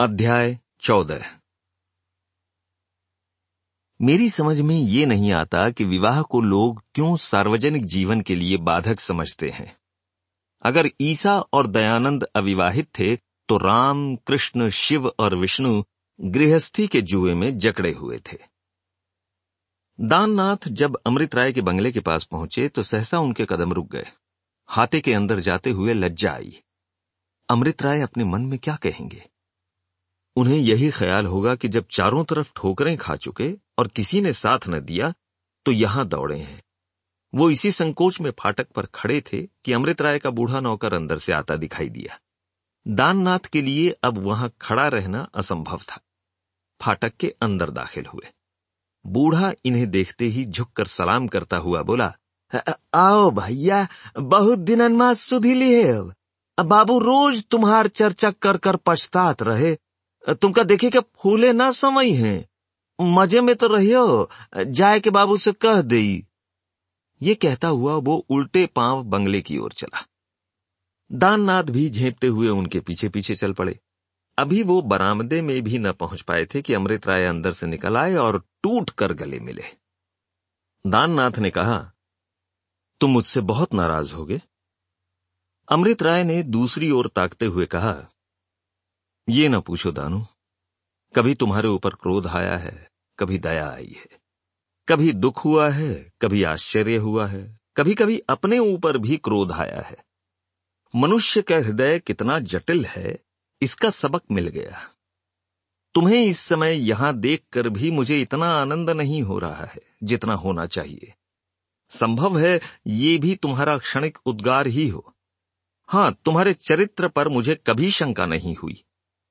अध्याय चौदह। मेरी समझ में ये नहीं आता कि विवाह को लोग क्यों सार्वजनिक जीवन के लिए बाधक समझते हैं। अगर ईसा और दयानंद अविवाहित थे तो राम, कृष्ण, शिव और विष्णु गृहस्थी के जुए में जकड़े हुए थे। दाननाथ जब अमृत राय के बंगले के पास पहुँचे तो सहसा उनके कदम रुक गए। हाथे के अंदर जाते हुए लज्जा आई। अमृत राय अपने मन में क्या कहेंगे? उन्हें यही ख्याल होगा कि जब चारों तरफ़ ठोकरें खा चुके और किसी ने साथ न दिया तो यहाँ दौड़े हैं। वो इसी संकोच में फाटक पर खड़े थे कि अमृत राय का बूढ़ा नौकर अंदर से आता दिखाई दिया। दाननाथ के लिए अब वहाँ खड़ा रहना असंभव था। फाटक के अंदर दाखिल हुए। बूढ़ा इन्हें देखते ही झुककर सलाम करता हुआ बोला आओ भैया, बहुत दिनन बाद सुधी लिए बाबू रोज तुम्हार चर्चा कर कर पछतात रहे तुमका देखे के फूले ना समय है? मज़े में तो रहियो। जाए के बाबू से कह दे ये कहता हुआ वो उल्टे पाँव बंगले की ओर चला। दाननाथ भी झेपते हुए उनके पीछे पीछे चल पड़े। अभी वो बरामदे में भी न पहुँच पाए थे कि अमृत राय अंदर से निकल आए और टूट कर गले मिले। दाननाथ ने कहा, तुम मुझसे बहुत नाराज़ होगे? अमृत राय ने दूसरी ओर ताकते हुए कहा ये न पूछो दानू, कभी तुम्हारे ऊपर क्रोध आया है, कभी दया आई है। कभी दुख हुआ है, कभी आश्चर्य हुआ है कभी कभी अपने ऊपर भी क्रोध आया है। मनुष्य का हृदय कितना जटिल है, इसका सबक मिल गया। तुम्हें इस समय यहाँ देखकर भी मुझे इतना आनंद नहीं हो रहा है, जितना होना चाहिए। संभव है ये भी तुम्हारा क्षणिक उद्गार ही हो। हाँ, तुम्हारे चरित्र पर मुझे कभी शंका नहीं हुई।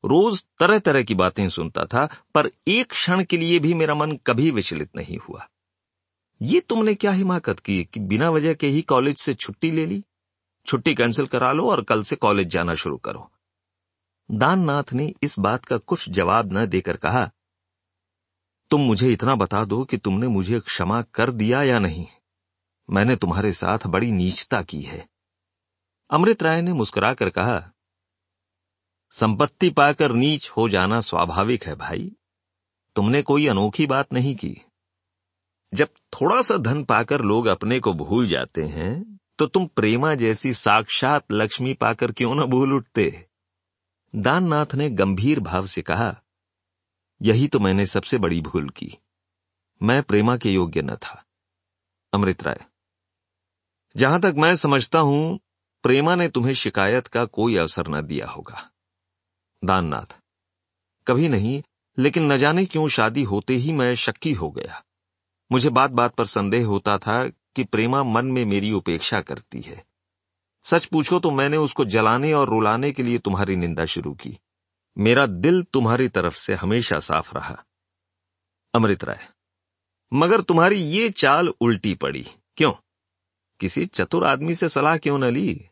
रोज तरह तरह की बातें सुनता था, पर एक क्षण के लिए भी मेरा मन कभी विचलित नहीं हुआ। ये तुमने क्या हिमाकत की कि बिना वजह के ही कॉलेज से छुट्टी ले ली? छुट्टी कैंसिल करा लो और कल से कॉलेज जाना शुरू करो। दाननाथ ने इस बात का कुछ जवाब न देकर कहा, तुम मुझे इतना बता दो कि तुमने मुझे क्षमा कर दिया या नहीं। मैंने तुम्हारे साथ बड़ी नीचता की है। अमृत राय ने मुस्कुराकर कहा संपत्ति पाकर नीच हो जाना स्वाभाविक है भाई। तुमने कोई अनोखी बात नहीं की। जब थोड़ा सा धन पाकर लोग अपने को भूल जाते हैं तो तुम प्रेमा जैसी साक्षात लक्ष्मी पाकर क्यों ना भूल उठते? दाननाथ ने गंभीर भाव से कहा, यही तो मैंने सबसे बड़ी भूल की। मैं प्रेमा के योग्य न था। अमृत राय। जहाँ तक मैं समझता हूँ, प्रेमा ने तुम्हें शिकायत का कोई अवसर न दिया होगा। दाननाथ। कभी नहीं, लेकिन न जाने क्यों शादी होते ही मैं शक्की हो गया। मुझे बात बात पर संदेह होता था कि प्रेमा मन में मेरी उपेक्षा करती है। सच पूछो तो मैंने उसको जलाने और रुलाने के लिए तुम्हारी निंदा शुरू की। मेरा दिल तुम्हारी तरफ़ से हमेशा साफ़ रहा। अमृत राय। मगर तुम्हारी ये चाल उल्टी पड़ी। क्यों? किसी चतुर आदमी से सलाह क्यों न ली?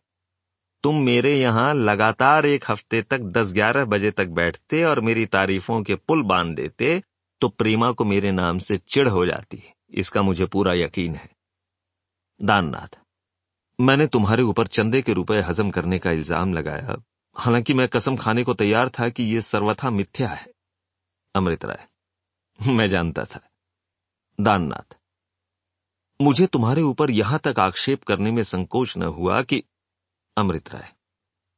तुम मेरे यहाँ लगातार एक हफ़्ते तक दस ग्यारह बजे तक बैठते और मेरी तारीफों के पुल बाँध देते तो प्रेमा को मेरे नाम से चिढ़ हो जाती इसका मुझे पूरा यकीन है। दाननाथ, मैंने तुम्हारे ऊपर चंदे के रुपए हजम करने का इल्ज़ाम लगाया। हालाँकि मैं कसम खाने को तैयार था कि यह सर्वथा मिथ्या है। अमृत राय, मैं जानता था। दाननाथ, मुझे तुम्हारे ऊपर यहाँ तक आक्षेप करने में संकोच न हुआ कि अमृत राय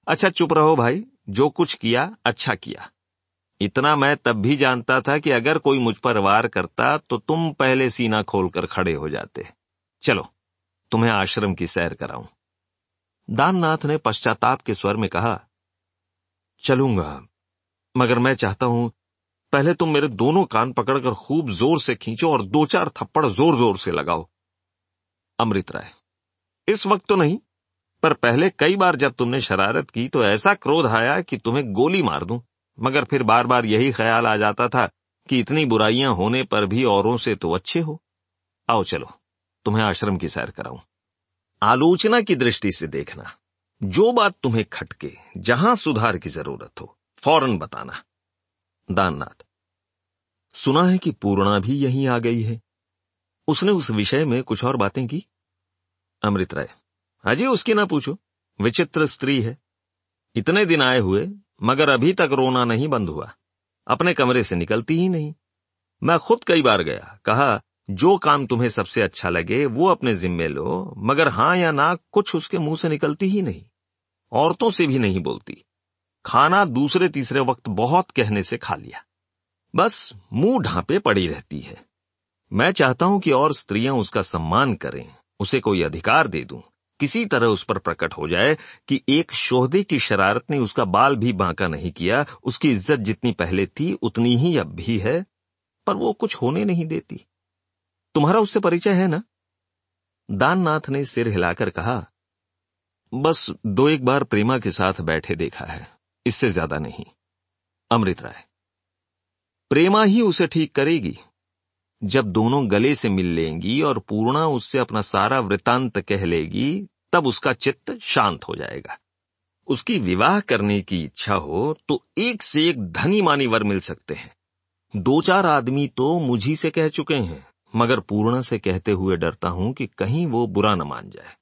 अच्छा चुप रहो भाई। जो कुछ किया अच्छा किया। इतना मैं तब भी जानता था कि अगर कोई मुझ पर वार करता तो तुम पहले सीना खोलकर खड़े हो जाते। चलो, तुम्हें आश्रम की सैर कराऊं। दाननाथ ने पश्चाताप के स्वर में कहा, चलूँगा, मगर मैं चाहता हूँ, पहले तुम मेरे दोनों कान पकड़कर खूब ज़ोर से खींचो और दो चार थप्पड़ ज़ोर ज़ोर से लगाओ। अमृत राय इस वक्त तो नहीं पर पहले कई बार जब तुमने शरारत की तो ऐसा क्रोध आया कि तुम्हें गोली मार दूँ। मगर फिर बार बार यही ख्याल आ जाता था कि इतनी बुराइयाँ होने पर भी औरों से तो अच्छे हो। आओ चलो, तुम्हें आश्रम की सैर कराऊं। आलोचना की दृष्टि से देखना। जो बात तुम्हें खटके, जहाँ सुधार की ज़रूरत हो, फ़ौरन बताना। दाननाथ, सुना है कि पूर्णा भी यहीं आ गई है? उसने उस विषय में कुछ और बातें की? अमृत राय हाजी, उसकी ना पूछो। विचित्र स्त्री है। इतने दिन आए हुए, मगर अभी तक रोना नहीं बंद हुआ। अपने कमरे से निकलती ही नहीं। मैं खुद कई बार गया। कहा, जो काम तुम्हें सबसे अच्छा लगे, वो अपने जिम्मे लो, मगर हाँ या ना, कुछ उसके मुँह से निकलती ही नहीं। औरतों से भी नहीं बोलती। खाना दूसरे तीसरे वक्त बहुत कहने से खा लिया। बस, मुँह ढांपे पड़ी रहती है। मैं चाहता हूँ कि और स्त्रियाँ उसका सम्मान करें, उसे कोई अधिकार दे दूँ। किसी तरह उस पर प्रकट हो जाए कि एक शोहदे की शरारत ने उसका बाल भी बांका नहीं किया, उसकी इज़्ज़त जितनी पहले थी, उतनी ही अब भी है, पर वो कुछ होने नहीं देती। तुम्हारा उससे परिचय है ना? दाननाथ ने सिर हिलाकर कहा, बस दो एक बार प्रेमा के साथ बैठे देखा है, इससे ज़्यादा नहीं। अमृत राय, प्रेमा ही उसे ठीक करेगी। जब दोनों गले से मिल लेंगी और पूर्णा उससे अपना सारा वृतांत कह लेगी तब उसका चित्त शांत हो जाएगा। उसकी विवाह करने की इच्छा हो तो एक से एक धनी मानी वर मिल सकते हैं। दो चार आदमी तो मुझी से कह चुके हैं, मगर पूर्ण से कहते हुए डरता हूँ कि कहीं वो बुरा न मान जाए।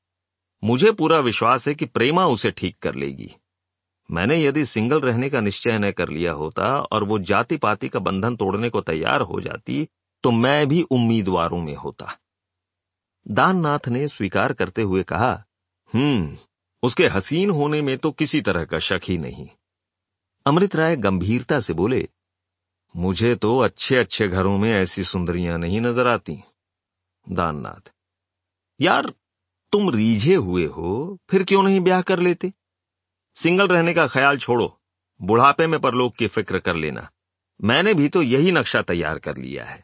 मुझे पूरा विश्वास है कि प्रेमा उसे ठीक कर लेगी। मैंने यदि सिंगल रहने का निश्चय न कर लिया होता और वो जाति पाति का बंधन तोड़ने को तैयार हो जाती तो मैं भी उम्मीदवारों में होता। दाननाथ ने स्वीकार करते हुए कहा हम्म उसके हसीन होने में तो किसी तरह का शक ही नहीं। अमृत राय गंभीरता से बोले, मुझे तो अच्छे अच्छे घरों में ऐसी सुंदरियाँ नहीं नज़र आती, दाननाथ। यार, तुम रीझे हुए हो, फिर क्यों नहीं ब्याह कर लेते? सिंगल रहने का ख्याल छोड़ो, बुढ़ापे में परलोक की फ़िक्र कर लेना। मैंने भी तो यही नक्शा तैयार कर लिया है।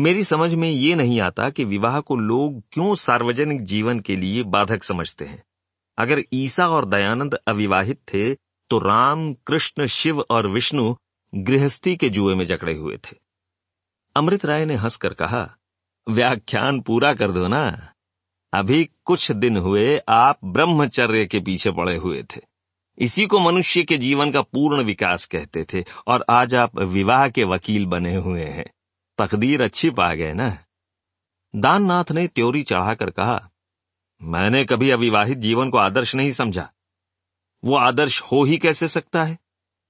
मेरी समझ में ये नहीं आता कि विवाह को लोग क्यों सार्वजनिक जीवन के लिए बाधक समझते हैं। अगर ईसा और दयानंद अविवाहित थे तो राम, कृष्ण, शिव और विष्णु गृहस्थी के जुए में जकड़े हुए थे। अमृत राय ने हंसकर कहा, व्याख्यान पूरा कर दो ना। अभी कुछ दिन हुए आप ब्रह्मचर्य के पीछे पड़े हुए थे। इसी को मनुष्य के जीवन का पूर्ण विकास कहते थे और आज आप विवाह के वकील बने हुए हैं। तकदीर अच्छी पा गए ना। दाननाथ ने त्योरी चढ़ाकर कहा, मैंने कभी अविवाहित जीवन को आदर्श नहीं समझा। वो आदर्श हो ही कैसे सकता है?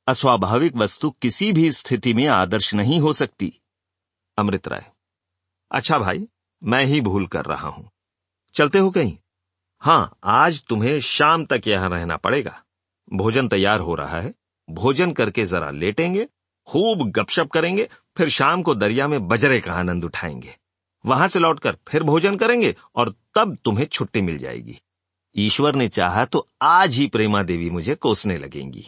अस्वाभाविक वस्तु किसी भी स्थिति में आदर्श नहीं हो सकती। अमृत राय अच्छा भाई, मैं ही भूल कर रहा हूँ। चलते हो कहीं? हाँ, आज तुम्हें शाम तक यहाँ रहना पड़ेगा। भोजन तैयार हो रहा है। भोजन करके जरा लेटेंगे, खूब गपशप करेंगे फिर शाम को दरिया में बजरे का आनंद उठाएँगे। वहाँ से लौटकर फिर भोजन करेंगे और तब तुम्हें छुट्टी मिल जाएगी। ईश्वर ने चाहा तो आज ही प्रेमा देवी मुझे कोसने लगेंगी।